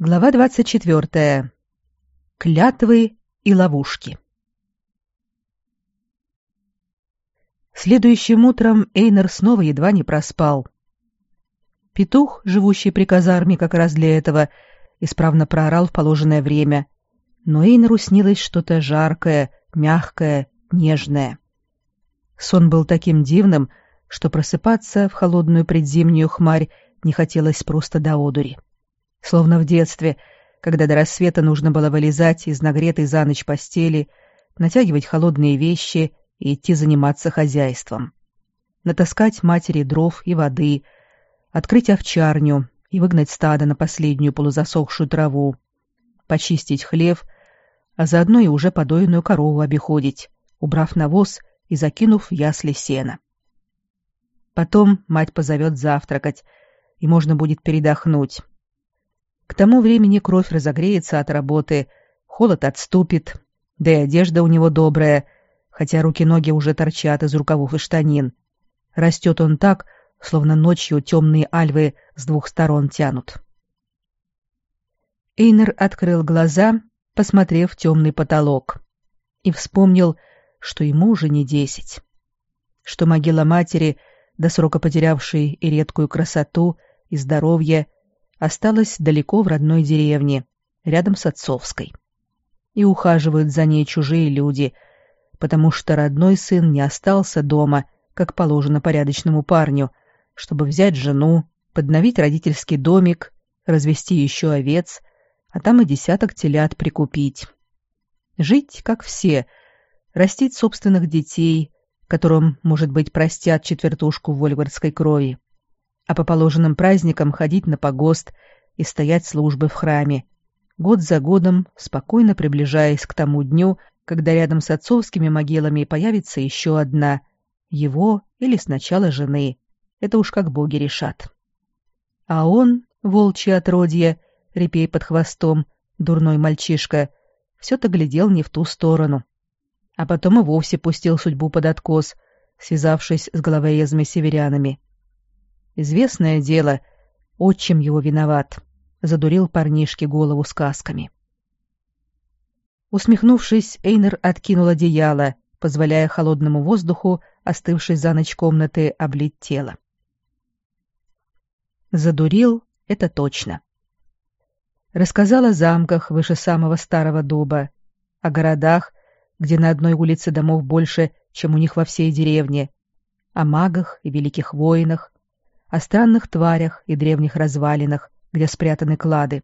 Глава 24. Клятвы и ловушки. Следующим утром Эйнер снова едва не проспал. Петух, живущий при казарме как раз для этого, исправно проорал в положенное время, но Эйнеру снилось что-то жаркое, мягкое, нежное. Сон был таким дивным, что просыпаться в холодную предзимнюю хмарь не хотелось просто до одури. Словно в детстве, когда до рассвета нужно было вылезать из нагретой за ночь постели, натягивать холодные вещи и идти заниматься хозяйством. Натаскать матери дров и воды, открыть овчарню и выгнать стадо на последнюю полузасохшую траву, почистить хлев, а заодно и уже подоенную корову обиходить, убрав навоз и закинув в ясли сена. Потом мать позовет завтракать, и можно будет передохнуть. К тому времени кровь разогреется от работы, холод отступит, да и одежда у него добрая, хотя руки-ноги уже торчат из рукавов и штанин. Растет он так, словно ночью темные альвы с двух сторон тянут. Эйнер открыл глаза, посмотрев в темный потолок, и вспомнил, что ему уже не десять, что могила матери, до срока потерявшей и редкую красоту, и здоровье, осталась далеко в родной деревне, рядом с отцовской. И ухаживают за ней чужие люди, потому что родной сын не остался дома, как положено порядочному парню, чтобы взять жену, подновить родительский домик, развести еще овец, а там и десяток телят прикупить. Жить, как все, растить собственных детей, которым, может быть, простят четвертушку вольвардской крови а по положенным праздникам ходить на погост и стоять службы в храме, год за годом спокойно приближаясь к тому дню, когда рядом с отцовскими могилами появится еще одна, его или сначала жены. Это уж как боги решат. А он, волчье отродье, репей под хвостом, дурной мальчишка, все-то глядел не в ту сторону. А потом и вовсе пустил судьбу под откос, связавшись с головоезами-северянами. Известное дело, отчим его виноват. Задурил парнишке голову сказками. Усмехнувшись, Эйнер откинул одеяло, позволяя холодному воздуху, остывшей за ночь комнаты, облить тело. Задурил — это точно. Рассказал о замках выше самого старого дуба, о городах, где на одной улице домов больше, чем у них во всей деревне, о магах и великих воинах, о странных тварях и древних развалинах, где спрятаны клады.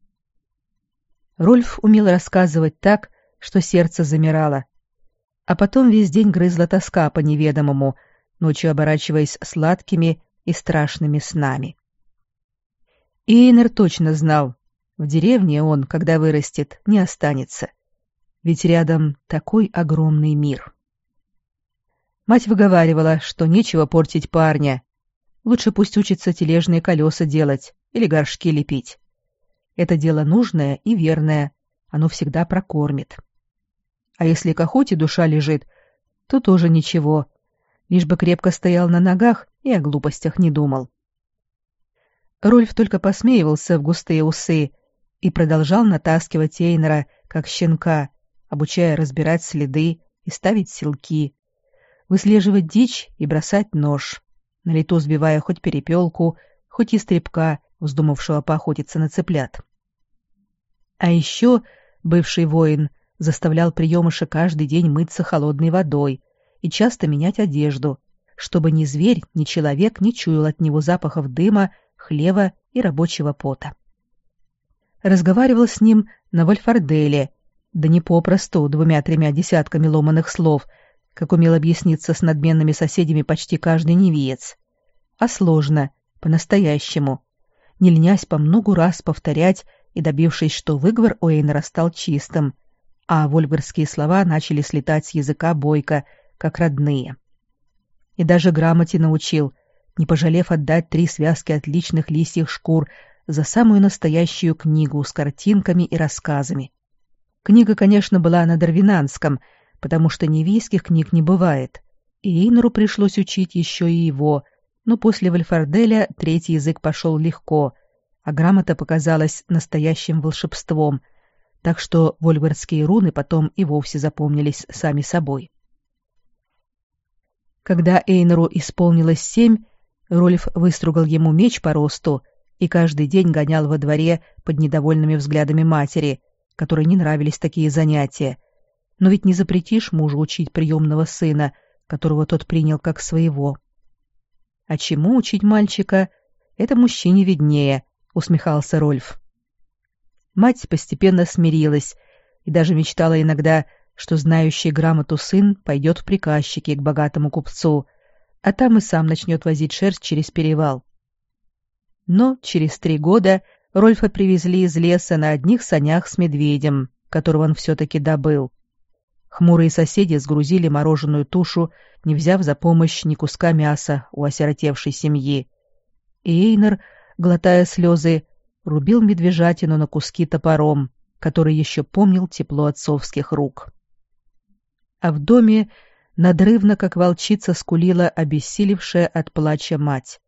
Рольф умел рассказывать так, что сердце замирало, а потом весь день грызла тоска по неведомому, ночью оборачиваясь сладкими и страшными снами. Эйнер точно знал, в деревне он, когда вырастет, не останется, ведь рядом такой огромный мир. Мать выговаривала, что нечего портить парня, Лучше пусть учится тележные колеса делать или горшки лепить. Это дело нужное и верное, оно всегда прокормит. А если к охоте душа лежит, то тоже ничего, лишь бы крепко стоял на ногах и о глупостях не думал. Рольф только посмеивался в густые усы и продолжал натаскивать Эйнера, как щенка, обучая разбирать следы и ставить селки, выслеживать дичь и бросать нож на лету сбивая хоть перепелку, хоть истребка, вздумавшего поохотиться на цыплят. А еще бывший воин заставлял приемыша каждый день мыться холодной водой и часто менять одежду, чтобы ни зверь, ни человек не чуял от него запахов дыма, хлева и рабочего пота. Разговаривал с ним на Вольфарделе, да не попросту двумя-тремя десятками ломаных слов — как умел объясниться с надменными соседями почти каждый невиец, а сложно, по-настоящему, не ленясь по многу раз повторять и добившись, что выговор Уэйнера стал чистым, а вольгарские слова начали слетать с языка бойко, как родные. И даже грамоте научил, не пожалев отдать три связки отличных лисьих шкур за самую настоящую книгу с картинками и рассказами. Книга, конечно, была на дарвинанском — потому что невийских книг не бывает, и Инру пришлось учить еще и его, но после Вальфарделя третий язык пошел легко, а грамота показалась настоящим волшебством, так что вольвардские руны потом и вовсе запомнились сами собой. Когда Эйнеру исполнилось семь, Рольф выстругал ему меч по росту и каждый день гонял во дворе под недовольными взглядами матери, которой не нравились такие занятия. Но ведь не запретишь мужу учить приемного сына, которого тот принял как своего. А чему учить мальчика, это мужчине виднее, усмехался Рольф. Мать постепенно смирилась и даже мечтала иногда, что знающий грамоту сын пойдет в приказчики к богатому купцу, а там и сам начнет возить шерсть через перевал. Но через три года Рольфа привезли из леса на одних санях с медведем, которого он все-таки добыл. Хмурые соседи сгрузили мороженую тушу, не взяв за помощь ни куска мяса у осиротевшей семьи. И Эйнер, глотая слезы, рубил медвежатину на куски топором, который еще помнил тепло отцовских рук. А в доме надрывно, как волчица, скулила обессилевшая от плача мать.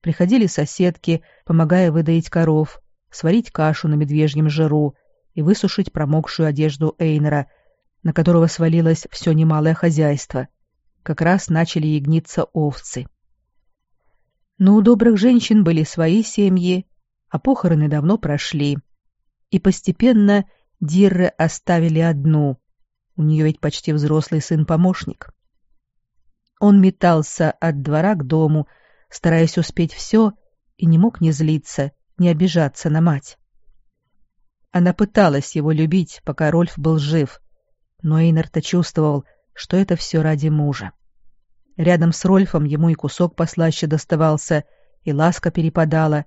Приходили соседки, помогая выдоить коров, сварить кашу на медвежьем жиру и высушить промокшую одежду Эйнера, на которого свалилось все немалое хозяйство. Как раз начали ягниться овцы. Но у добрых женщин были свои семьи, а похороны давно прошли. И постепенно Дирры оставили одну. У нее ведь почти взрослый сын-помощник. Он метался от двора к дому, стараясь успеть все, и не мог не злиться, не обижаться на мать. Она пыталась его любить, пока Рольф был жив, но Эйнард чувствовал, что это все ради мужа. Рядом с Рольфом ему и кусок послаще доставался, и ласка перепадала,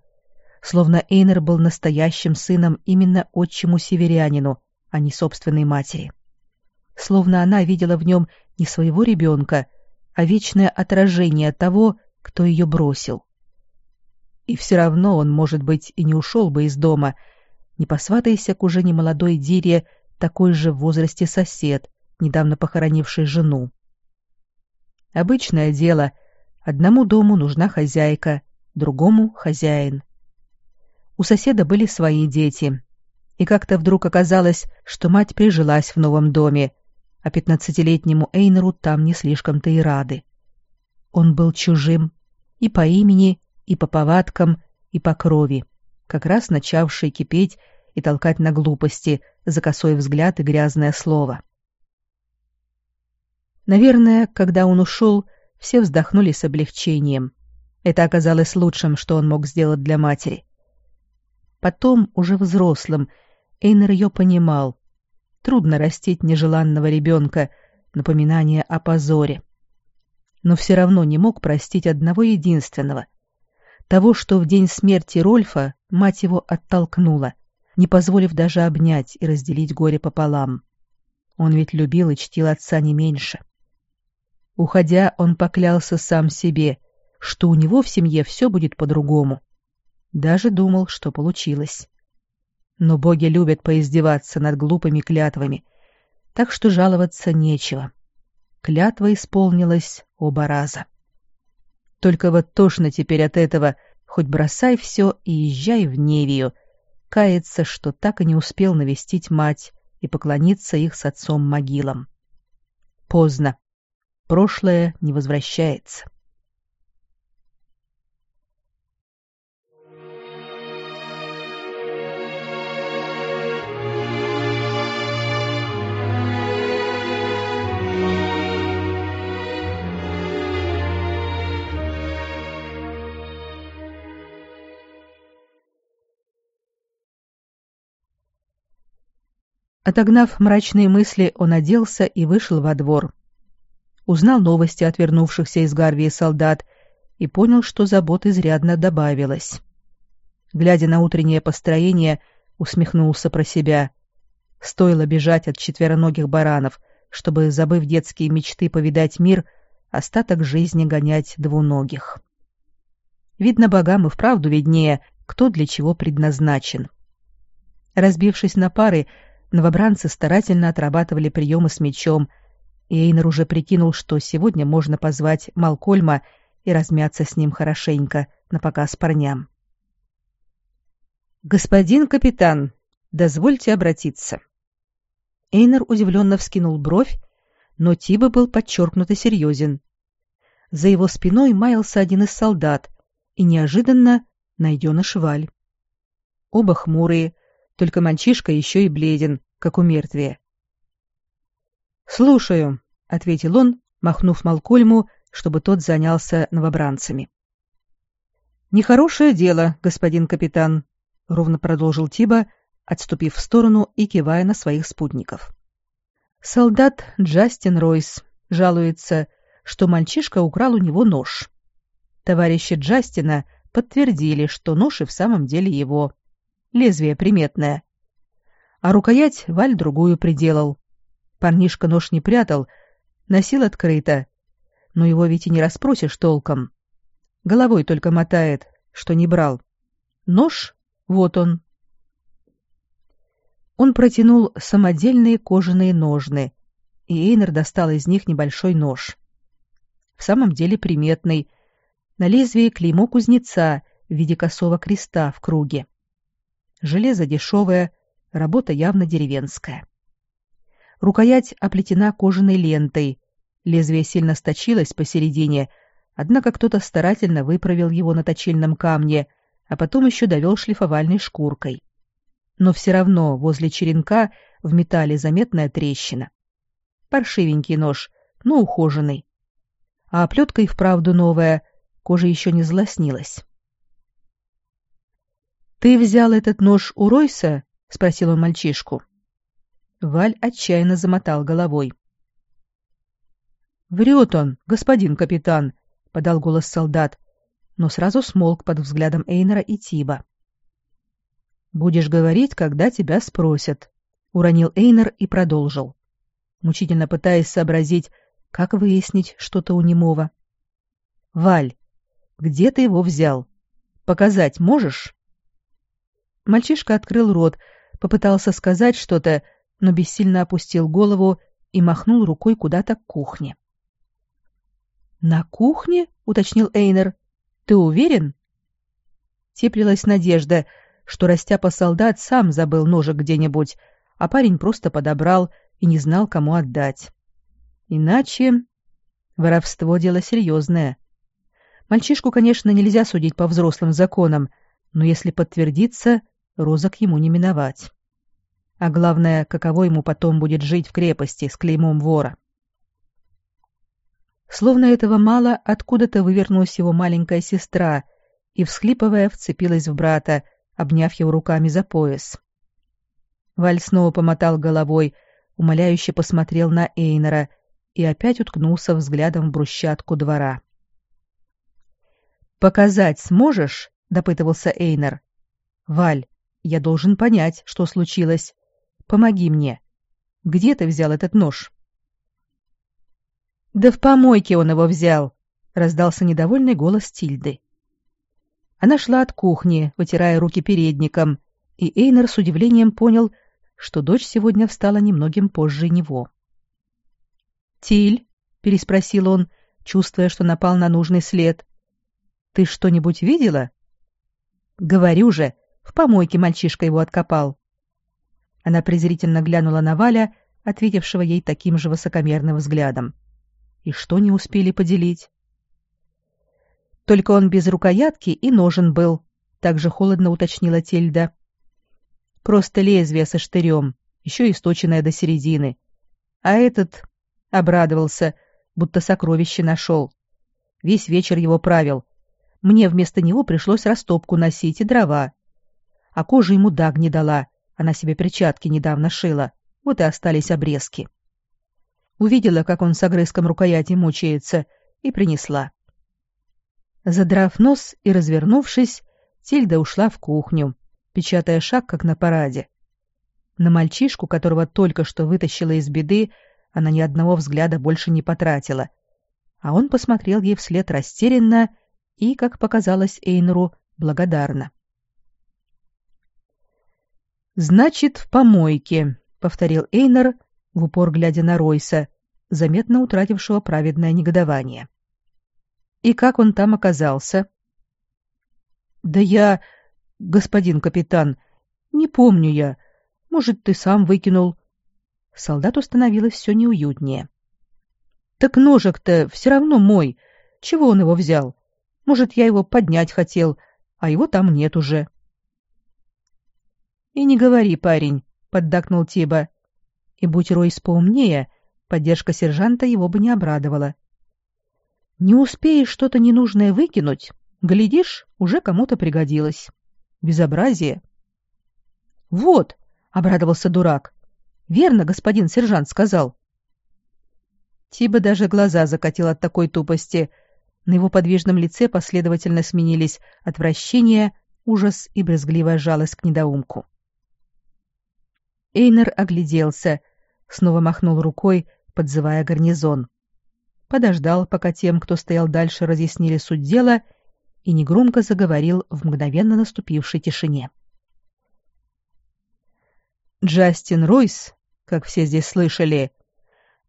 словно Эйнер был настоящим сыном именно отчиму северянину, а не собственной матери. Словно она видела в нем не своего ребенка, а вечное отражение того, кто ее бросил. И все равно он, может быть, и не ушел бы из дома, не посватайся к уже немолодой Дире такой же в возрасте сосед, недавно похоронивший жену. Обычное дело. Одному дому нужна хозяйка, другому — хозяин. У соседа были свои дети. И как-то вдруг оказалось, что мать прижилась в новом доме, а пятнадцатилетнему Эйнеру там не слишком-то и рады. Он был чужим, и по имени, и по повадкам, и по крови, как раз начавший кипеть и толкать на глупости за косой взгляд и грязное слово. Наверное, когда он ушел, все вздохнули с облегчением. Это оказалось лучшим, что он мог сделать для матери. Потом, уже взрослым, Эйнер ее понимал. Трудно растить нежеланного ребенка, напоминание о позоре но все равно не мог простить одного единственного. Того, что в день смерти Рольфа мать его оттолкнула, не позволив даже обнять и разделить горе пополам. Он ведь любил и чтил отца не меньше. Уходя, он поклялся сам себе, что у него в семье все будет по-другому. Даже думал, что получилось. Но боги любят поиздеваться над глупыми клятвами, так что жаловаться нечего. Клятва исполнилась оба раза. Только вот тошно теперь от этого, хоть бросай все и езжай в Невию, каяться, что так и не успел навестить мать и поклониться их с отцом могилам. Поздно. Прошлое не возвращается. Отогнав мрачные мысли, он оделся и вышел во двор. Узнал новости от вернувшихся из Гарвии солдат и понял, что забот изрядно добавилось. Глядя на утреннее построение, усмехнулся про себя. Стоило бежать от четвероногих баранов, чтобы, забыв детские мечты повидать мир, остаток жизни гонять двуногих. Видно, богам и вправду виднее, кто для чего предназначен. Разбившись на пары, Новобранцы старательно отрабатывали приемы с мечом, и Эйнер уже прикинул, что сегодня можно позвать Малкольма и размяться с ним хорошенько, на показ парням. «Господин капитан, дозвольте обратиться». Эйнер удивленно вскинул бровь, но Тиба был подчеркнуто серьезен. За его спиной маялся один из солдат, и неожиданно найденыш Валь. Оба хмурые, только мальчишка еще и бледен, как у мертвия. «Слушаю», — ответил он, махнув Малкольму, чтобы тот занялся новобранцами. «Нехорошее дело, господин капитан», — ровно продолжил Тиба, отступив в сторону и кивая на своих спутников. Солдат Джастин Ройс жалуется, что мальчишка украл у него нож. Товарищи Джастина подтвердили, что нож и в самом деле его. Лезвие приметное. А рукоять Валь другую приделал. Парнишка нож не прятал, носил открыто. Но его ведь и не расспросишь толком. Головой только мотает, что не брал. Нож, вот он. Он протянул самодельные кожаные ножны, и Эйнер достал из них небольшой нож. В самом деле приметный. На лезвии клеймо кузнеца в виде косого креста в круге. Железо дешевое, работа явно деревенская. Рукоять оплетена кожаной лентой, лезвие сильно сточилось посередине, Однако кто-то старательно выправил его на точильном камне, а потом еще довел шлифовальной шкуркой. Но все равно возле черенка в металле заметная трещина. Паршивенький нож, но ухоженный. А оплетка и вправду новая, кожа еще не злоснилась. «Ты взял этот нож у Ройса?» — спросил он мальчишку. Валь отчаянно замотал головой. «Врет он, господин капитан», подал голос солдат, но сразу смолк под взглядом Эйнера и Тиба. Будешь говорить, когда тебя спросят, уронил Эйнер и продолжил, мучительно пытаясь сообразить, как выяснить что-то у немого. Валь, где ты его взял? Показать можешь? Мальчишка открыл рот, попытался сказать что-то, но бессильно опустил голову и махнул рукой куда-то к кухне. «На кухне?» — уточнил Эйнер. «Ты уверен?» Теплилась надежда, что растяпа солдат сам забыл ножик где-нибудь, а парень просто подобрал и не знал, кому отдать. Иначе... Воровство — дело серьезное. Мальчишку, конечно, нельзя судить по взрослым законам, но если подтвердится, розок ему не миновать. А главное, каково ему потом будет жить в крепости с клеймом вора. Словно этого мало, откуда-то вывернулась его маленькая сестра и, всхлипывая, вцепилась в брата, обняв его руками за пояс. Валь снова помотал головой, умоляюще посмотрел на Эйнера и опять уткнулся взглядом в брусчатку двора. «Показать сможешь?» — допытывался Эйнер. «Валь, я должен понять, что случилось. Помоги мне. Где ты взял этот нож?» Да в помойке он его взял, раздался недовольный голос Тильды. Она шла от кухни, вытирая руки передником, и Эйнер с удивлением понял, что дочь сегодня встала немногим позже него. «Тиль?» — переспросил он, чувствуя, что напал на нужный след. «Ты что-нибудь видела?» «Говорю же, в помойке мальчишка его откопал». Она презрительно глянула на Валя, ответившего ей таким же высокомерным взглядом. — и что не успели поделить? Только он без рукоятки и ножен был, также холодно уточнила Тельда. Просто лезвие со штырем, еще и сточенное до середины. А этот обрадовался, будто сокровище нашел. Весь вечер его правил. Мне вместо него пришлось растопку носить и дрова. А кожа ему даг не дала, она себе перчатки недавно шила. Вот и остались обрезки. Увидела, как он с огрызком рукояти мучается, и принесла. Задрав нос и развернувшись, Тильда ушла в кухню, печатая шаг, как на параде. На мальчишку, которого только что вытащила из беды, она ни одного взгляда больше не потратила. А он посмотрел ей вслед растерянно и, как показалось Эйнру, благодарно. «Значит, в помойке», — повторил Эйнер, в упор глядя на Ройса, заметно утратившего праведное негодование. «И как он там оказался?» «Да я... господин капитан, не помню я. Может, ты сам выкинул. Солдату становилось все неуютнее. Так ножик-то все равно мой. Чего он его взял? Может, я его поднять хотел, а его там нет уже. И не говори, парень, поддакнул Тиба. И будь Ройс поумнее, поддержка сержанта его бы не обрадовала. Не успеешь что-то ненужное выкинуть, глядишь, уже кому-то пригодилось. Безобразие. Вот, обрадовался дурак. Верно, господин сержант сказал. Тиба даже глаза закатил от такой тупости. На его подвижном лице последовательно сменились отвращение, ужас и брезгливая жалость к недоумку. Эйнер огляделся, снова махнул рукой, подзывая гарнизон. Подождал, пока тем, кто стоял дальше, разъяснили суть дела, и негромко заговорил в мгновенно наступившей тишине. Джастин Ройс, как все здесь слышали,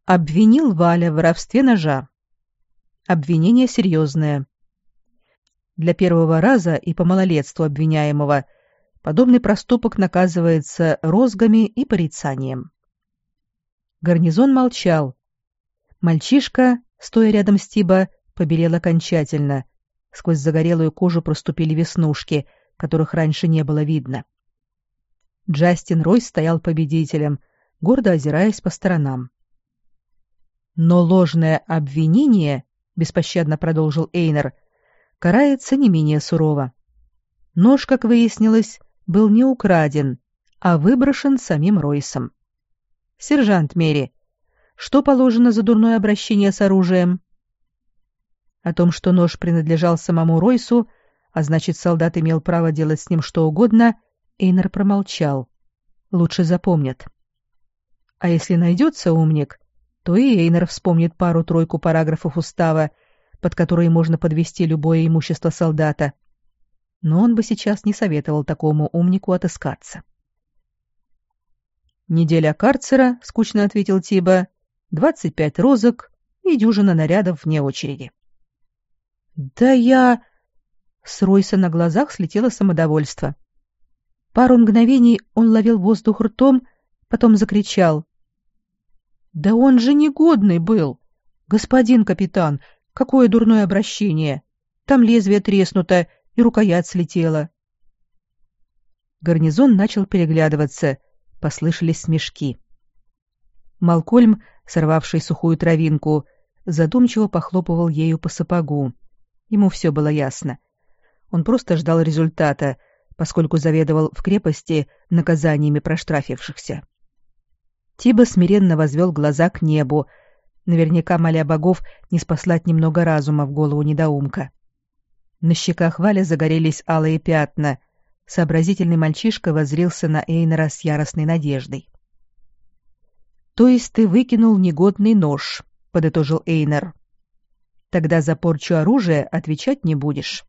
обвинил Валя в воровстве ножа. Обвинение серьезное. Для первого раза и по малолетству обвиняемого подобный проступок наказывается розгами и порицанием. Гарнизон молчал. Мальчишка, стоя рядом с Тиба, побелел окончательно. Сквозь загорелую кожу проступили веснушки, которых раньше не было видно. Джастин Ройс стоял победителем, гордо озираясь по сторонам. Но ложное обвинение, беспощадно продолжил Эйнер, карается не менее сурово. Нож, как выяснилось, был не украден, а выброшен самим Ройсом. Сержант Мери, что положено за дурное обращение с оружием? О том, что нож принадлежал самому Ройсу, а значит, солдат имел право делать с ним что угодно, Эйнер промолчал. Лучше запомнят. А если найдется умник, то и Эйнер вспомнит пару-тройку параграфов устава, под которые можно подвести любое имущество солдата. Но он бы сейчас не советовал такому умнику отыскаться. «Неделя карцера», — скучно ответил Тиба, — «двадцать пять розок и дюжина нарядов вне очереди». «Да я...» С Ройса на глазах слетело самодовольство. Пару мгновений он ловил воздух ртом, потом закричал. Да он же негодный был. Господин капитан, какое дурное обращение. Там лезвие треснуто, и рукоять слетела. Гарнизон начал переглядываться, послышались смешки. Малкольм, сорвавший сухую травинку, задумчиво похлопывал ею по сапогу. Ему все было ясно. Он просто ждал результата, поскольку заведовал в крепости наказаниями проштрафившихся. Тиба смиренно возвел глаза к небу, наверняка моля богов не спаслать немного разума в голову недоумка. На щеках Валя загорелись алые пятна. Сообразительный мальчишка воззрился на Эйнера с яростной надеждой. «То есть ты выкинул негодный нож», — подытожил Эйнер. «Тогда за порчу оружия отвечать не будешь.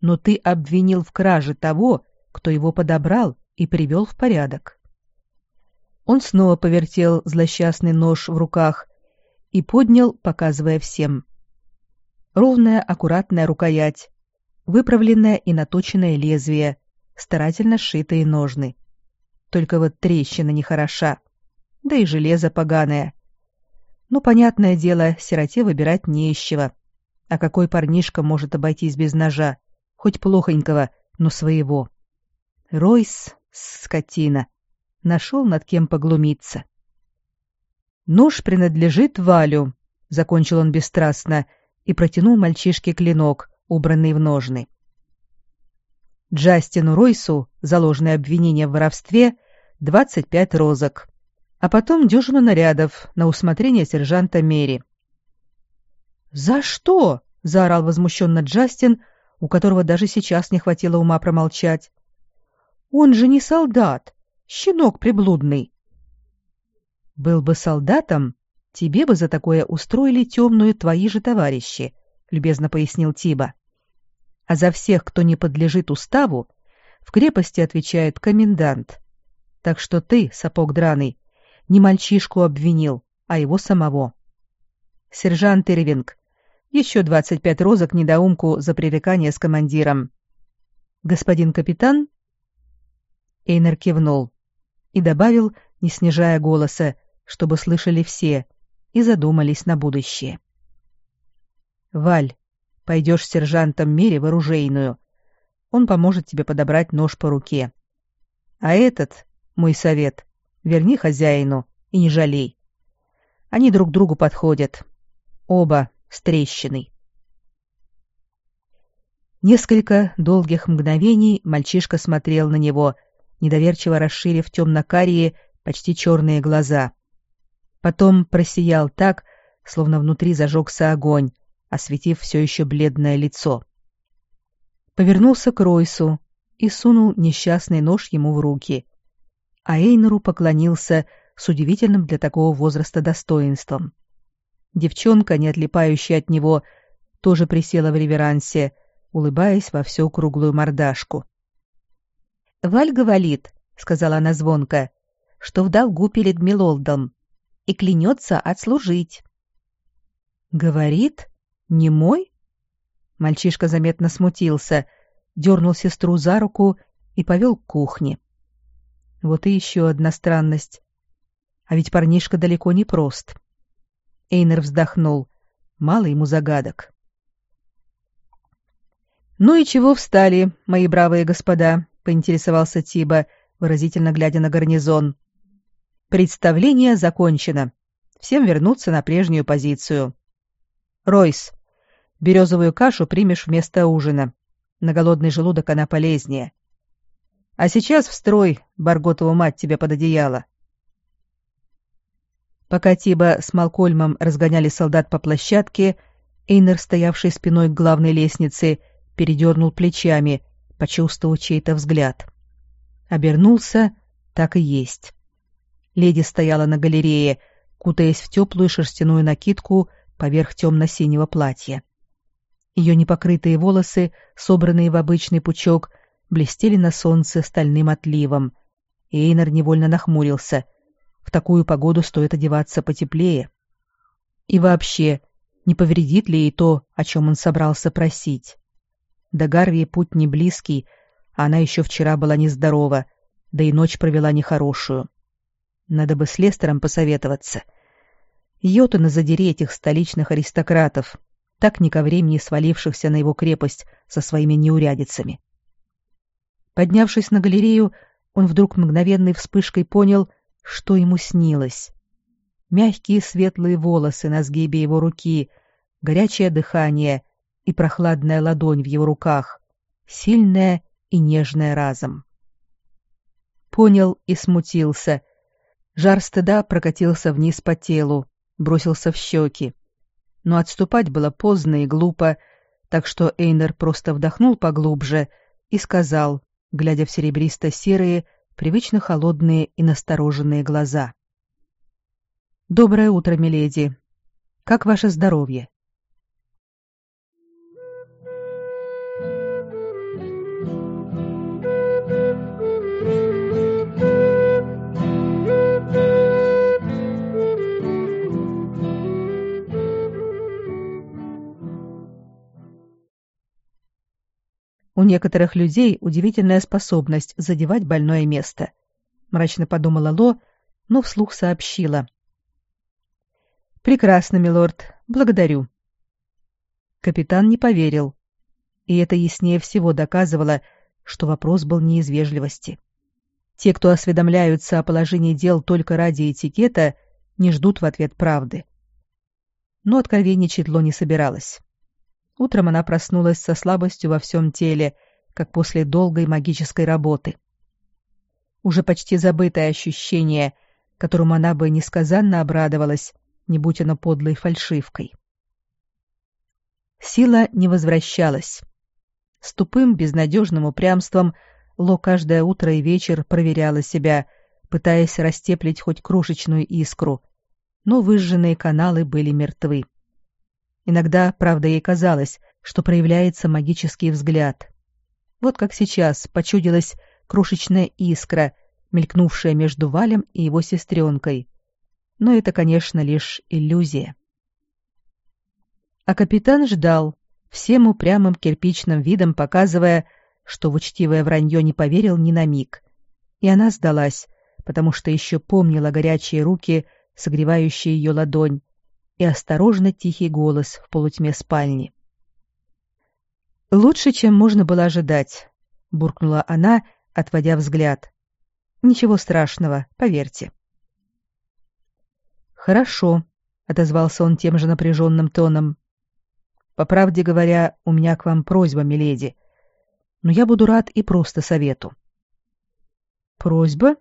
Но ты обвинил в краже того, кто его подобрал и привел в порядок. Он снова повертел злосчастный нож в руках и поднял, показывая всем. Ровная, аккуратная рукоять, выправленное и наточенное лезвие, старательно сшитые ножны. Только вот трещина нехороша, да и железо поганое. Ну, понятное дело, сироте выбирать не из чего. А какой парнишка может обойтись без ножа? Хоть плохонького, но своего. Ройс, скотина нашел над кем поглумиться. «Нож принадлежит Валю», — закончил он бесстрастно и протянул мальчишке клинок, убранный в ножны. Джастину Ройсу за ложное обвинение в воровстве двадцать пять розок, а потом дюжину нарядов на усмотрение сержанта Мери. «За что?» — заорал возмущенно Джастин, у которого даже сейчас не хватило ума промолчать. «Он же не солдат щенок приблудный. Был бы солдатом, тебе бы за такое устроили темную твои же товарищи, любезно пояснил Тиба. А за всех, кто не подлежит уставу, в крепости отвечает комендант. Так что ты, сапог драный, не мальчишку обвинил, а его самого. Сержант Ирвинг, еще двадцать пять розок недоумку за пререкание с командиром. Господин капитан?» Эйнер кивнул и добавил, не снижая голоса, чтобы слышали все и задумались на будущее. «Валь, пойдешь с сержантом Мере в оружейную. Он поможет тебе подобрать нож по руке. А этот, мой совет, верни хозяину и не жалей. Они друг другу подходят. Оба с трещиной. Несколько долгих мгновений мальчишка смотрел на него, недоверчиво расширив темно-карие, почти черные глаза. Потом просиял так, словно внутри зажегся огонь, осветив все еще бледное лицо. Повернулся к Ройсу и сунул несчастный нож ему в руки. А Эйнеру поклонился с удивительным для такого возраста достоинством. Девчонка, не отлипающая от него, тоже присела в реверансе — улыбаясь во всю круглую мордашку. «Валь говорит», — сказала она звонко, — «что в долгу перед Милолдом и клянется отслужить». «Говорит? Не мой?» Мальчишка заметно смутился, дернул сестру за руку и повел к кухне. Вот и еще одна странность. А ведь парнишка далеко не прост. Эйнер вздохнул. Мало ему загадок. «Ну и чего встали, мои бравые господа?» — поинтересовался Тиба, выразительно глядя на гарнизон. «Представление закончено. Всем вернуться на прежнюю позицию. Ройс, березовую кашу примешь вместо ужина. На голодный желудок она полезнее. А сейчас в строй, Барготову мать тебе под одеяло». Пока Тиба с Малкольмом разгоняли солдат по площадке, Эйнер, стоявший спиной к главной лестнице, — передернул плечами, почувствовав чей-то взгляд. Обернулся, так и есть. Леди стояла на галерее, кутаясь в теплую шерстяную накидку поверх темно-синего платья. Ее непокрытые волосы, собранные в обычный пучок, блестели на солнце стальным отливом, и Эйнер невольно нахмурился. В такую погоду стоит одеваться потеплее. И вообще, не повредит ли ей то, о чем он собрался просить? До Гарвии путь не близкий, а она еще вчера была нездорова, да и ночь провела нехорошую. Надо бы с Лестером посоветоваться. Йотуна задери этих столичных аристократов, так ни ко времени свалившихся на его крепость со своими неурядицами. Поднявшись на галерею, он вдруг мгновенной вспышкой понял, что ему снилось. Мягкие светлые волосы на сгибе его руки, горячее дыхание — и прохладная ладонь в его руках, сильная и нежная разом. Понял и смутился. Жар стыда прокатился вниз по телу, бросился в щеки. Но отступать было поздно и глупо, так что Эйнер просто вдохнул поглубже и сказал, глядя в серебристо-серые, привычно холодные и настороженные глаза. «Доброе утро, миледи. Как ваше здоровье?» У некоторых людей удивительная способность задевать больное место. Мрачно подумала Ло, но вслух сообщила. «Прекрасно, милорд. Благодарю». Капитан не поверил. И это яснее всего доказывало, что вопрос был не из вежливости. Те, кто осведомляются о положении дел только ради этикета, не ждут в ответ правды. Но откровенничать Ло не собиралась. Утром она проснулась со слабостью во всем теле, как после долгой магической работы. Уже почти забытое ощущение, которому она бы несказанно обрадовалась, не будь оно подлой фальшивкой. Сила не возвращалась. С тупым, безнадежным упрямством Ло каждое утро и вечер проверяла себя, пытаясь растеплить хоть крошечную искру, но выжженные каналы были мертвы. Иногда, правда, ей казалось, что проявляется магический взгляд. Вот как сейчас почудилась крошечная искра, мелькнувшая между Валем и его сестренкой. Но это, конечно, лишь иллюзия. А капитан ждал, всем упрямым кирпичным видом показывая, что в учтивое вранье не поверил ни на миг. И она сдалась, потому что еще помнила горячие руки, согревающие ее ладонь, и осторожно тихий голос в полутьме спальни. «Лучше, чем можно было ожидать», — буркнула она, отводя взгляд. «Ничего страшного, поверьте». «Хорошо», — отозвался он тем же напряженным тоном. «По правде говоря, у меня к вам просьба, миледи, но я буду рад и просто совету». «Просьба?»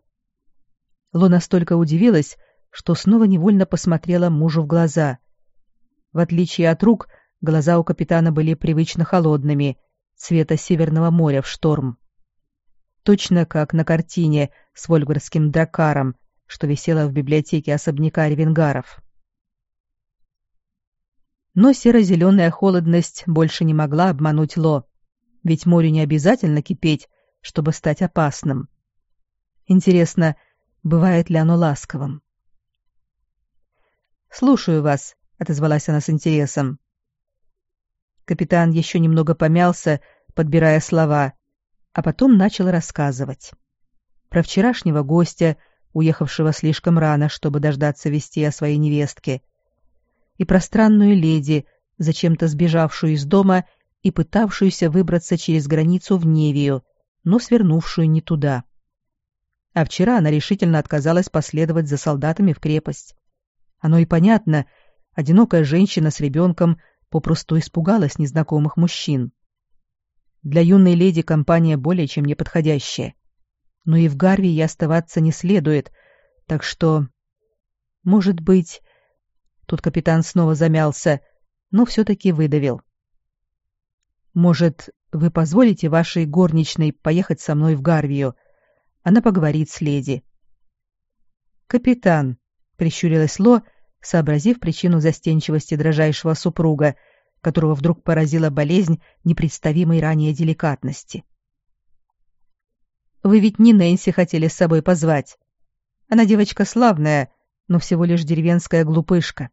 Ло настолько удивилась, что снова невольно посмотрела мужу в глаза. В отличие от рук, глаза у капитана были привычно холодными, цвета Северного моря в шторм. Точно как на картине с вольгарским дракаром, что висело в библиотеке особняка Ревенгаров. Но серо-зеленая холодность больше не могла обмануть Ло, ведь морю не обязательно кипеть, чтобы стать опасным. Интересно, бывает ли оно ласковым? «Слушаю вас», — отозвалась она с интересом. Капитан еще немного помялся, подбирая слова, а потом начал рассказывать. Про вчерашнего гостя, уехавшего слишком рано, чтобы дождаться вести о своей невестке, и про странную леди, зачем-то сбежавшую из дома и пытавшуюся выбраться через границу в Невию, но свернувшую не туда. А вчера она решительно отказалась последовать за солдатами в крепость. Оно и понятно, одинокая женщина с ребенком попросту испугалась незнакомых мужчин. Для юной леди компания более чем неподходящая но и в Гарвии оставаться не следует, так что... Может быть... Тут капитан снова замялся, но все-таки выдавил. «Может, вы позволите вашей горничной поехать со мной в Гарвию? Она поговорит с леди». «Капитан», — прищурилась Ло, сообразив причину застенчивости дрожайшего супруга, которого вдруг поразила болезнь непредставимой ранее деликатности. — вы ведь не Нэнси хотели с собой позвать. Она девочка славная, но всего лишь деревенская глупышка.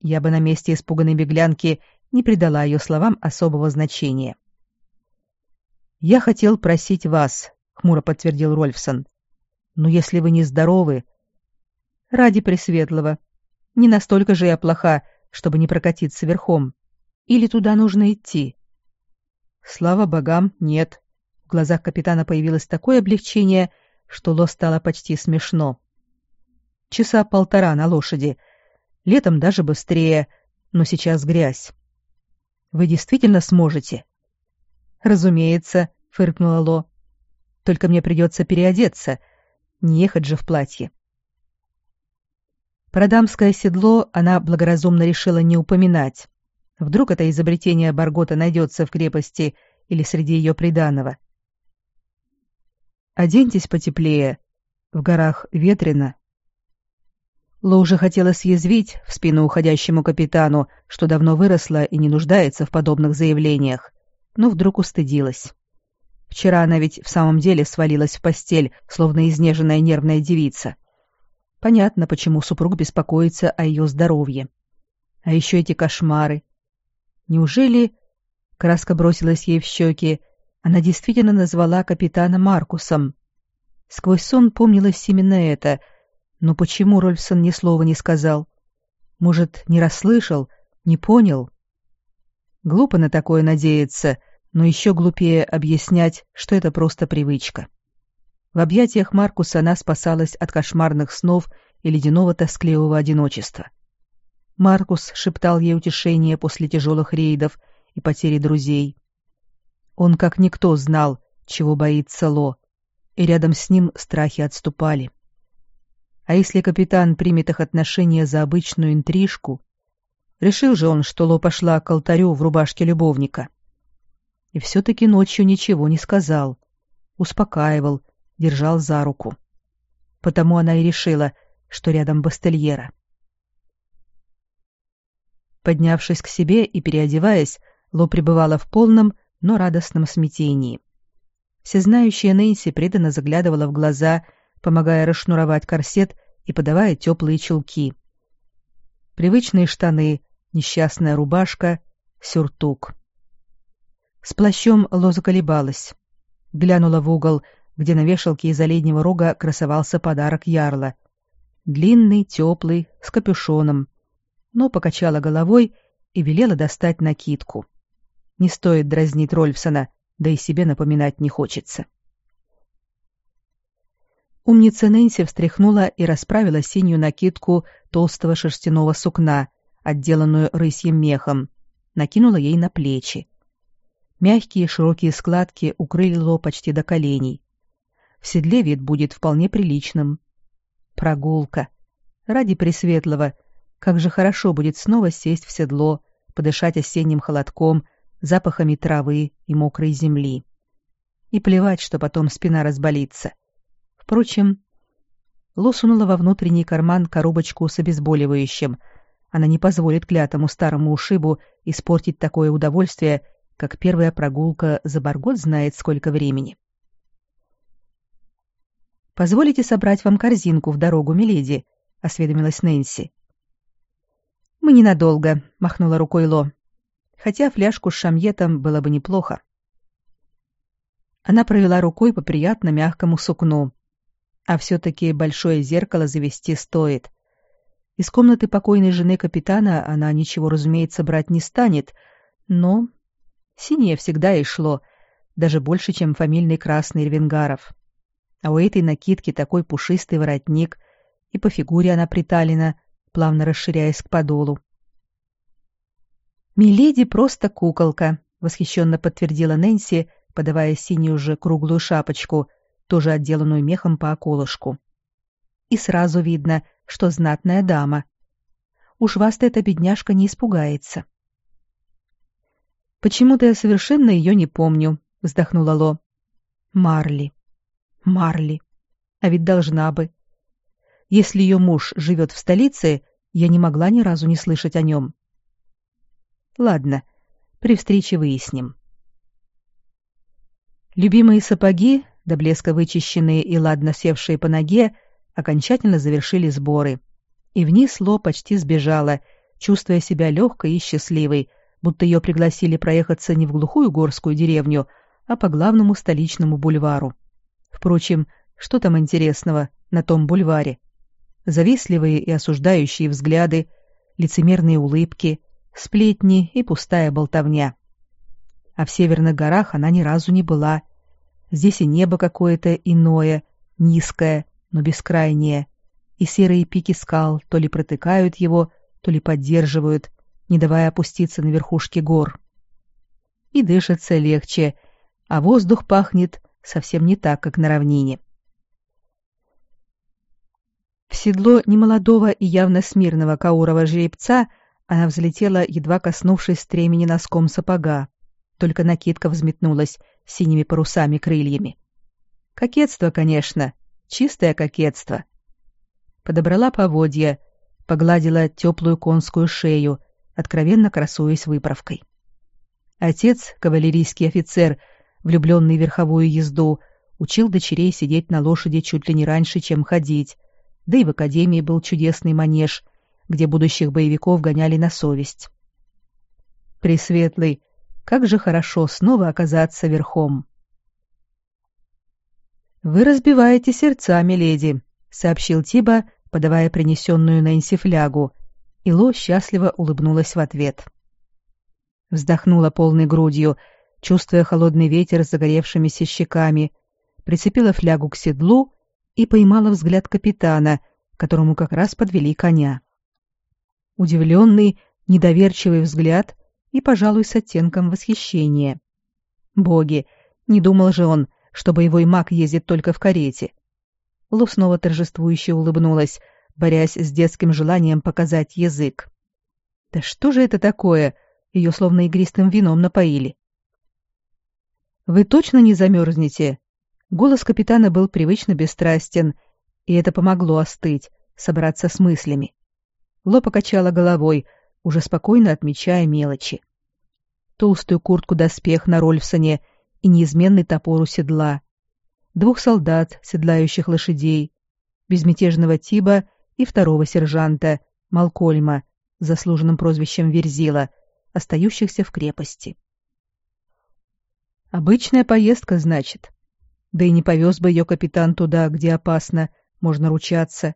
Я бы на месте испуганной беглянки не придала ее словам особого значения. «Я хотел просить вас», — хмуро подтвердил Рольфсон. «Но если вы не здоровы...» «Ради Пресветлого. Не настолько же я плоха, чтобы не прокатиться верхом. Или туда нужно идти?» «Слава богам, нет», в глазах капитана появилось такое облегчение, что Ло стало почти смешно. Часа полтора на лошади. Летом даже быстрее, но сейчас грязь. Вы действительно сможете? Разумеется, фыркнула Ло. Только мне придется переодеться, не ехать же в платье. Про дамское седло она благоразумно решила не упоминать. Вдруг это изобретение Баргота найдется в крепости или среди ее приданого. Оденьтесь потеплее. В горах ветрено. Ло уже хотела съязвить в спину уходящему капитану, что давно выросла и не нуждается в подобных заявлениях, но вдруг устыдилась. Вчера она ведь в самом деле свалилась в постель, словно изнеженная нервная девица. Понятно, почему супруг беспокоится о ее здоровье. А еще эти кошмары. Неужели... Краска бросилась ей в щеки, она действительно назвала капитана Маркусом. Сквозь сон помнилось именно это, но почему Рольфсон ни слова не сказал? Может, не расслышал, не понял? Глупо на такое надеяться, но еще глупее объяснять, что это просто привычка. В объятиях Маркуса она спасалась от кошмарных снов и ледяного тоскливого одиночества. Маркус шептал ей утешение после тяжелых рейдов и потери друзей. Он как никто знал, чего боится Ло, и рядом с ним страхи отступали. А если капитан примет их отношения за обычную интрижку? Решил же он, что Ло пошла к алтарю в рубашке любовника. И все-таки ночью ничего не сказал. Успокаивал, держал за руку. Потому она и решила, что рядом Бастельера. Поднявшись к себе и переодеваясь, Ло пребывала в полном, но радостном смятении. Всезнающая Нэнси преданно заглядывала в глаза, помогая расшнуровать корсет и подавая теплые чулки. Привычные штаны, несчастная рубашка, сюртук. С плащом Лоза колебалась, глянула в угол, где на вешалке из оленьего рога красовался подарок ярла. Длинный, теплый, с капюшоном. Но покачала головой и велела достать накидку. Не стоит дразнить Рольфсона, да и себе напоминать не хочется. Умница Нэнси встряхнула и расправила синюю накидку толстого шерстяного сукна, отделанную рысьим мехом, накинула ей на плечи. Мягкие широкие складки укрыли ло почти до коленей. В седле вид будет вполне приличным. Прогулка. Ради Пресветлого, как же хорошо будет снова сесть в седло, подышать осенним холодком, запахами травы и мокрой земли. И плевать, что потом спина разболится. Впрочем, Ло сунула во внутренний карман коробочку с обезболивающим. Она не позволит клятому старому ушибу испортить такое удовольствие, как первая прогулка за Баргот знает сколько времени. «Позволите собрать вам корзинку в дорогу, миледи?» — осведомилась Нэнси. «Мы ненадолго», — махнула рукой Ло. «Хотя фляжку с шамьетом было бы неплохо». Она провела рукой по приятно мягкому сукну. А все-таки большое зеркало завести стоит. Из комнаты покойной жены капитана она ничего, разумеется, брать не станет, но... Синее всегда и шло, даже больше, чем фамильный красный Ревенгаров. А у этой накидки такой пушистый воротник, и по фигуре она приталена, плавно расширяясь к подолу. «Миледи просто куколка», — восхищенно подтвердила Нэнси, подавая синюю же круглую шапочку, тоже отделанную мехом по околышку. «И сразу видно, что знатная дама. Уж вас-то эта бедняжка не испугается». «Почему-то я совершенно ее не помню», — вздохнула Ло. «Марли. Марли. А ведь должна бы. Если ее муж живет в столице, я не могла ни разу не слышать о нем. Ладно, при встрече выясним. Любимые сапоги, до блеска вычищенные и ладно севшие по ноге, окончательно завершили сборы. И вниз Ло почти сбежала, чувствуя себя легкой и счастливой, будто ее пригласили проехаться не в глухую горскую деревню, а по главному столичному бульвару. Впрочем, что там интересного на том бульваре? Завистливые и осуждающие взгляды, лицемерные улыбки, сплетни и пустая болтовня. А в северных горах она ни разу не была. Здесь и небо какое-то иное, низкое, но бескрайнее, и серые пики скал то ли протыкают его, то ли поддерживают, не давая опуститься на верхушки гор. И дышится легче, а воздух пахнет совсем не так, как на равнине. В седло немолодого и явно смирного каурова жеребца она взлетела, едва коснувшись стремени носком сапога. Только накидка взметнулась синими парусами-крыльями. Кокетство, конечно, чистое кокетство. Подобрала поводья, погладила теплую конскую шею, откровенно красуясь выправкой. Отец, кавалерийский офицер, влюбленный в верховую езду, учил дочерей сидеть на лошади чуть ли не раньше, чем ходить, да и в академии был чудесный манеж, где будущих боевиков гоняли на совесть. Пресветлый, как же хорошо снова оказаться верхом. «Вы разбиваете сердца, миледи», — сообщил Тиба, подавая принесенную Нэнси флягу, и Ло счастливо улыбнулась в ответ. Вздохнула полной грудью, чувствуя холодный ветер с загоревшимися щеками, прицепила флягу к седлу и поймала взгляд капитана, которому как раз подвели коня. Удивленный, недоверчивый взгляд и, пожалуй, с оттенком восхищения. Боги, не думал же он, что боевой маг ездит только в карете. Лу снова торжествующе улыбнулась, борясь с детским желанием показать язык. Да что же это такое? Ее словно игристым вином напоили. Вы точно не замерзнете? Голос капитана был привычно бесстрастен, и это помогло остыть, собраться с мыслями. Ло покачала головой, уже спокойно отмечая мелочи. Толстую куртку-доспех на Рольфсоне и неизменный топор у седла. Двух солдат, седлающих лошадей, безмятежного Тиба и второго сержанта, Малкольма, заслуженным прозвищем Верзила, остающихся в крепости. Обычная поездка, значит, Да и не повез бы ее капитан туда, где опасно, можно ручаться.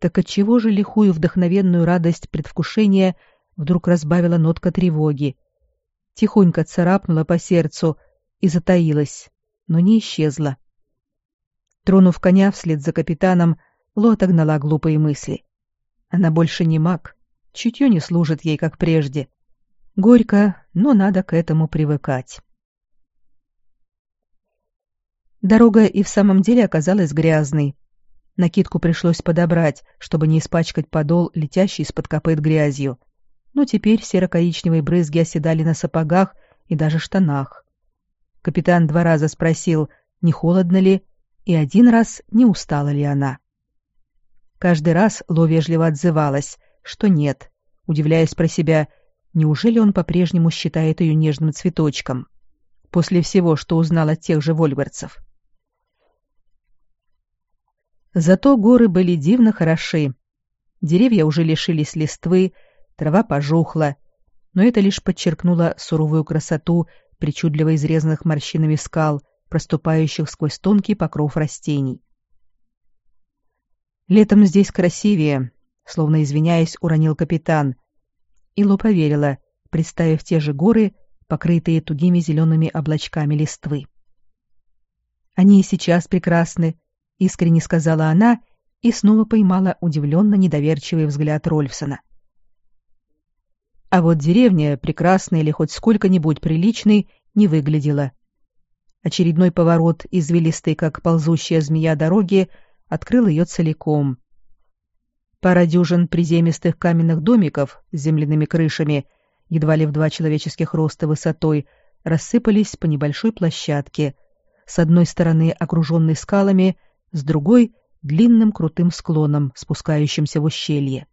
Так отчего же лихую вдохновенную радость предвкушения вдруг разбавила нотка тревоги? Тихонько царапнула по сердцу и затаилась, но не исчезла. Тронув коня вслед за капитаном, Ло отогнала глупые мысли. Она больше не маг, чутье не служит ей, как прежде. Горько, но надо к этому привыкать. Дорога и в самом деле оказалась грязной. Накидку пришлось подобрать, чтобы не испачкать подол, летящий из-под копыт грязью. Но теперь серо-коричневые брызги оседали на сапогах и даже штанах. Капитан два раза спросил, не холодно ли, и один раз, не устала ли она. Каждый раз Ло вежливо отзывалась, что нет, удивляясь про себя, неужели он по-прежнему считает ее нежным цветочком, после всего, что узнал от тех же вольверцев. Зато горы были дивно хороши. Деревья уже лишились листвы, трава пожухла, но это лишь подчеркнуло суровую красоту причудливо изрезанных морщинами скал, проступающих сквозь тонкий покров растений. Летом здесь красивее, словно извиняясь, уронил капитан. Ило поверила, представив те же горы, покрытые тугими зелеными облачками листвы. Они и сейчас прекрасны, — искренне сказала она и снова поймала удивленно недоверчивый взгляд Рольфсона. А вот деревня, прекрасная или хоть сколько-нибудь приличной, не выглядела. Очередной поворот, извилистый, как ползущая змея дороги, открыл ее целиком. Пара дюжин приземистых каменных домиков с земляными крышами, едва ли в два человеческих роста высотой, рассыпались по небольшой площадке, с одной стороны окруженной скалами, с другой — длинным крутым склоном, спускающимся в ущелье.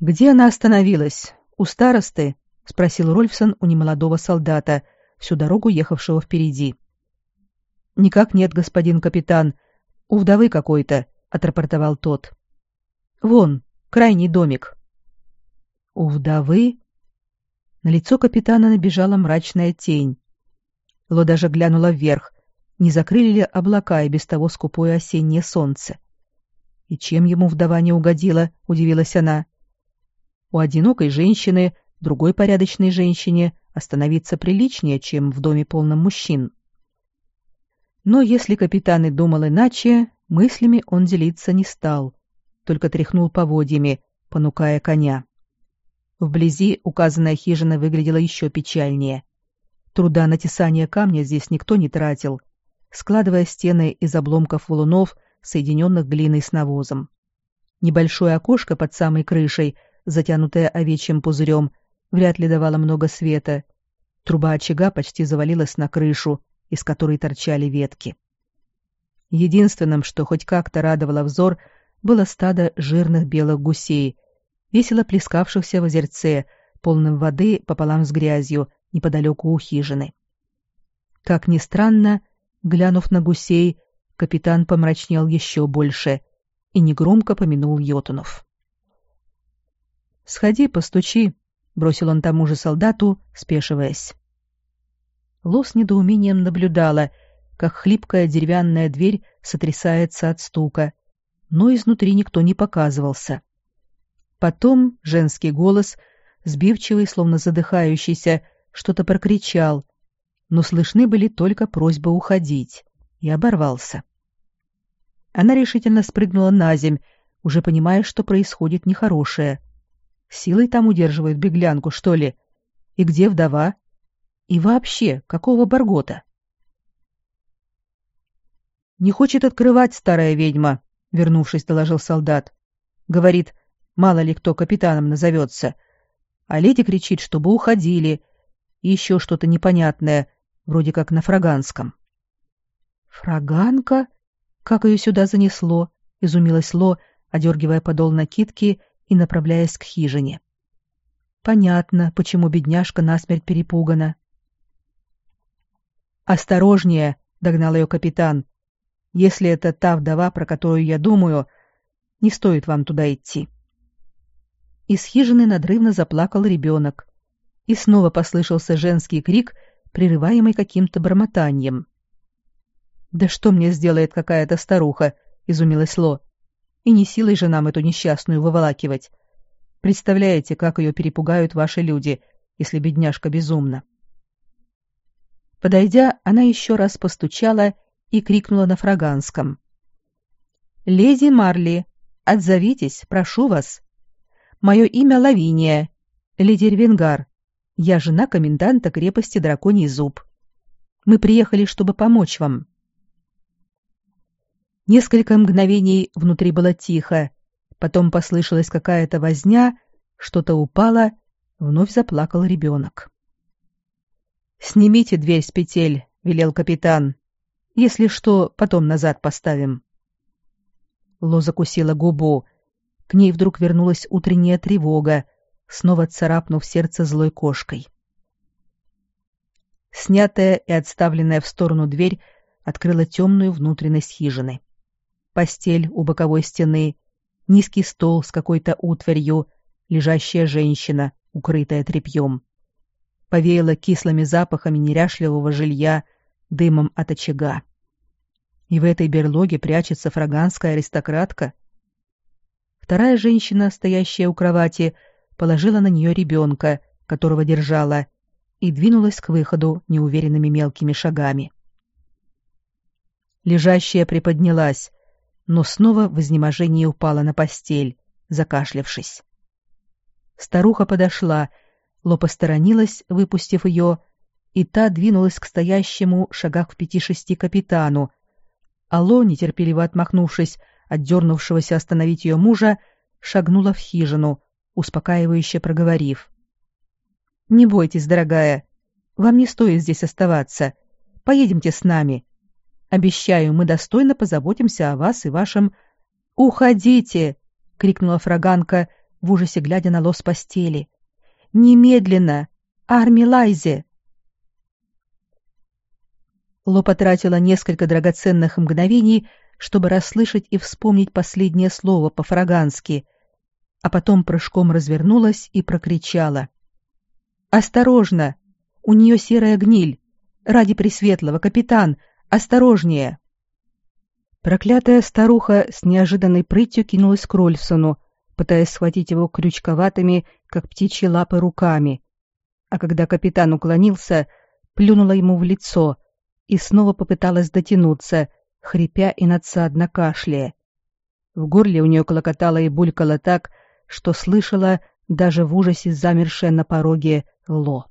«Где она остановилась? У старосты?» — спросил Рольфсон у немолодого солдата, всю дорогу ехавшего впереди. «Никак нет, господин капитан. У вдовы какой-то», — отрапортовал тот. «Вон, крайний домик». «У вдовы?» На лицо капитана набежала мрачная тень. Ло даже глянула вверх, не закрыли ли облака и без того скупое осеннее солнце. И чем ему вдова не угодила, удивилась она. У одинокой женщины, другой порядочной женщине, остановиться приличнее, чем в доме полном мужчин. Но если капитан и думал иначе, мыслями он делиться не стал, только тряхнул поводьями, понукая коня. Вблизи указанная хижина выглядела еще печальнее. Труда на тесание камня здесь никто не тратил, складывая стены из обломков валунов, соединенных глиной с навозом. Небольшое окошко под самой крышей, затянутое овечьим пузырем, вряд ли давало много света. Труба очага почти завалилась на крышу, из которой торчали ветки. Единственным, что хоть как-то радовало взор, было стадо жирных белых гусей, весело плескавшихся в озерце, полным воды пополам с грязью, неподалеку у хижины. Как ни странно, Глянув на гусей, капитан помрачнел еще больше и негромко помянул Йотунов. «Сходи, постучи», — бросил он тому же солдату, спешиваясь. Ло с недоумением наблюдала, как хлипкая деревянная дверь сотрясается от стука, но изнутри никто не показывался. Потом женский голос, сбивчивый, словно задыхающийся, что-то прокричал, но слышны были только просьбы уходить, и оборвался. Она решительно спрыгнула на земь, уже понимая, что происходит нехорошее. Силой там удерживают беглянку, что ли? И где вдова? И вообще, какого Баргота? «Не хочет открывать старая ведьма», — вернувшись, доложил солдат. Говорит, мало ли кто капитаном назовется. А леди кричит, чтобы уходили. И еще что-то непонятное, вроде как на фраганском. «Фраганка? Как ее сюда занесло?» — изумилась Ло, одергивая подол накидки и направляясь к хижине. «Понятно, почему бедняжка насмерть перепугана». «Осторожнее!» — догнал ее капитан. «Если это та вдова, про которую я думаю, не стоит вам туда идти». Из хижины надрывно заплакал ребенок. И снова послышался женский крик — прерываемой каким-то бормотанием. «Да что мне сделает какая-то старуха?» — изумилась Ло. «И не силой же нам эту несчастную выволакивать. Представляете, как ее перепугают ваши люди, если бедняжка безумна?» Подойдя, она еще раз постучала и крикнула на фраганском. «Леди Марли, отзовитесь, прошу вас. Мое имя Лавиния, леди Рвенгар. Я жена коменданта крепости Драконий Зуб. Мы приехали, чтобы помочь вам». Несколько мгновений внутри было тихо, потом послышалась какая-то возня, что-то упало, вновь заплакал ребенок. «Снимите дверь с петель», — велел капитан. «Если что, потом назад поставим». Ло закусила губу. К ней вдруг вернулась утренняя тревога, снова царапнув сердце злой кошкой. Снятая и отставленная в сторону дверь открыла темную внутренность хижины. Постель у боковой стены, низкий стол с какой-то утварью, лежащая женщина, укрытая тряпьем повеяло кислыми запахами неряшливого жилья, дымом от очага. И в этой берлоге прячется фраганская аристократка. Вторая женщина, стоящая у кровати, положила на нее ребенка, которого держала, и двинулась к выходу неуверенными мелкими шагами. Лежащая приподнялась, но снова в изнеможении упала на постель, закашлявшись. Старуха подошла Ло посторонилась, выпустив ее, и та двинулась к стоящему шагах в пяти-шести капитану. А Ло, нетерпеливо отмахнувшись от дернувшегося остановить ее мужа, шагнула в хижину, успокаивающе проговорив. «Не бойтесь, дорогая, вам не стоит здесь оставаться. Поедемте с нами. Обещаю, мы достойно позаботимся о вас и вашем...» «Уходите!» — крикнула фраганка, в ужасе глядя на Ло с постели. Немедленно! Арми Лайзе!» Ло потратила несколько драгоценных мгновений, чтобы расслышать и вспомнить последнее слово по-фрагански, а потом прыжком развернулась и прокричала. «Осторожно! У нее серая гниль! Ради Пресветлого, капитан! Осторожнее!» Проклятая старуха с неожиданной прытью кинулась к Рольфсону, пытаясь схватить его крючковатыми, как птичьи лапы, руками. А когда капитан уклонился, плюнула ему в лицо и снова попыталась дотянуться, хрипя и надсадно кашляя. В горле у нее клокотало и булькало так, что слышала даже в ужасе замершая на пороге Ло.